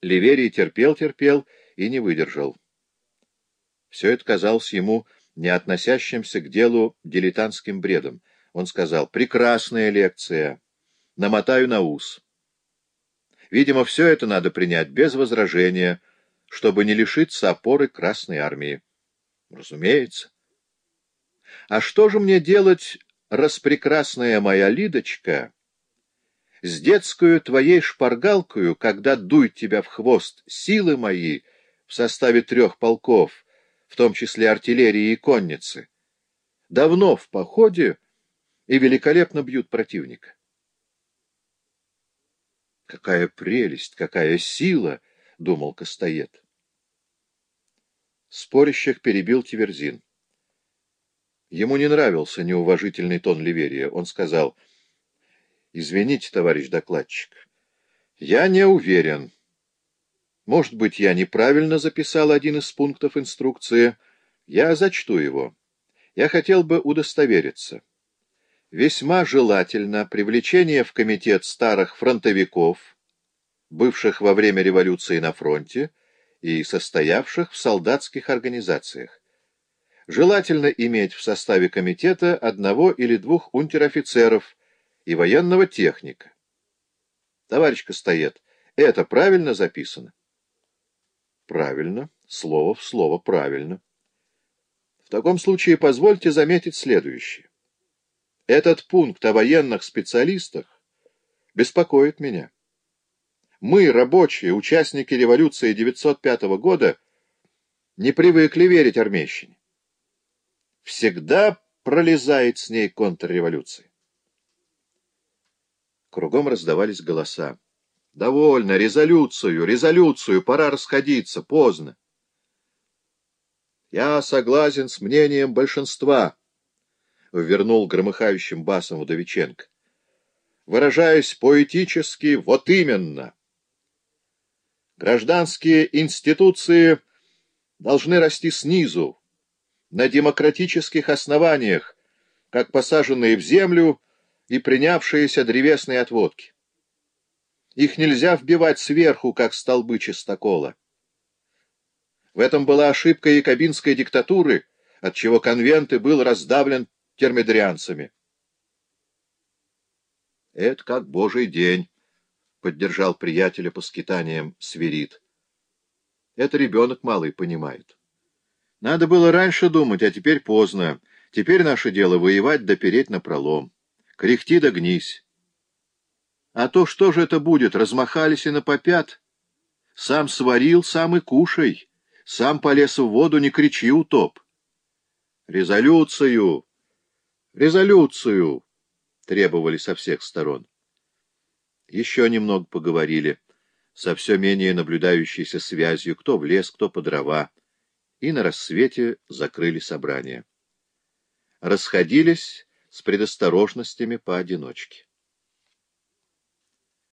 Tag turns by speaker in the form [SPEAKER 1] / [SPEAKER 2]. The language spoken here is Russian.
[SPEAKER 1] Ливерий терпел-терпел и не выдержал. Все это казалось ему не относящимся к делу дилетантским бредом. Он сказал, «Прекрасная лекция. Намотаю на ус». Видимо, все это надо принять без возражения, чтобы не лишиться опоры Красной Армии. Разумеется. А что же мне делать, распрекрасная моя Лидочка, с детскую твоей шпаргалкою, когда дуй тебя в хвост силы мои в составе трех полков, в том числе артиллерии и конницы, давно в походе и великолепно бьют противника. Какая прелесть, какая сила, — думал Костоед. Спорящих перебил Тиверзин. Ему не нравился неуважительный тон Ливерия. Он сказал, «Извините, товарищ докладчик, я не уверен. Может быть, я неправильно записал один из пунктов инструкции. Я зачту его. Я хотел бы удостовериться. Весьма желательно привлечение в комитет старых фронтовиков, бывших во время революции на фронте и состоявших в солдатских организациях. Желательно иметь в составе комитета одного или двух унтер-офицеров и военного техника. Товарищ Костоед, это правильно записано? Правильно, слово в слово правильно. В таком случае позвольте заметить следующее. Этот пункт о военных специалистах беспокоит меня. Мы, рабочие, участники революции 905 года, не привыкли верить армейщине всегда пролезает с ней контрреволюция. Кругом раздавались голоса. «Довольно! Резолюцию! Резолюцию! Пора расходиться! Поздно!» «Я согласен с мнением большинства», — вернул громыхающим басом Вдовиченко. «Выражаясь поэтически, вот именно. Гражданские институции должны расти снизу, на демократических основаниях, как посаженные в землю и принявшиеся древесные отводки. Их нельзя вбивать сверху, как столбы чистокола. В этом была ошибка якобинской диктатуры, отчего конвент и был раздавлен термидорианцами. «Это как божий день», — поддержал приятеля по скитаниям Сверид. «Это ребенок малый понимает». Надо было раньше думать, а теперь поздно. Теперь наше дело воевать да переть напролом. Кряхти да гнись. А то что же это будет, размахались и на попят? Сам сварил, сам и кушай. Сам полез в воду, не кричи, утоп. Резолюцию! Резолюцию! Требовали со всех сторон. Еще немного поговорили, со все менее наблюдающейся связью, кто в лес, кто по дрова и на рассвете закрыли собрание. Расходились с предосторожностями поодиночке.